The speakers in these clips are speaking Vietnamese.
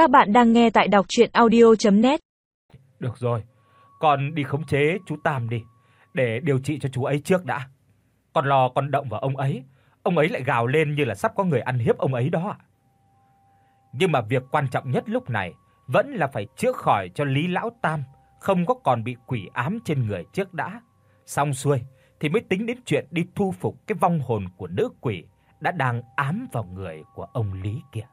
Các bạn đang nghe tại đọc audio net Được rồi, con đi khống chế chú Tam đi, để điều trị cho chú ấy trước đã. Con lo con động vào ông ấy, ông ấy lại gào lên như là sắp có người ăn hiếp ông ấy đó ạ. Nhưng mà việc quan trọng nhất lúc này vẫn là phải chữa khỏi cho Lý lão tam không có còn bị quỷ ám trên người trước đã. Xong xuôi thì mới tính đến chuyện đi thu phục cái vong hồn của nữ quỷ đã đang ám vào người của ông Lý kia.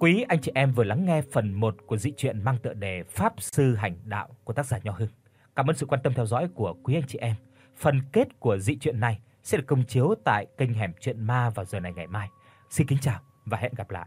Quý anh chị em vừa lắng nghe phần 1 của dị truyện mang tựa đề Pháp sư hành đạo của tác giả Nho Hưng. Cảm ơn sự quan tâm theo dõi của quý anh chị em. Phần kết của dị truyện này sẽ được công chiếu tại kênh Hẻm truyện ma vào giờ này ngày mai. Xin kính chào và hẹn gặp lại.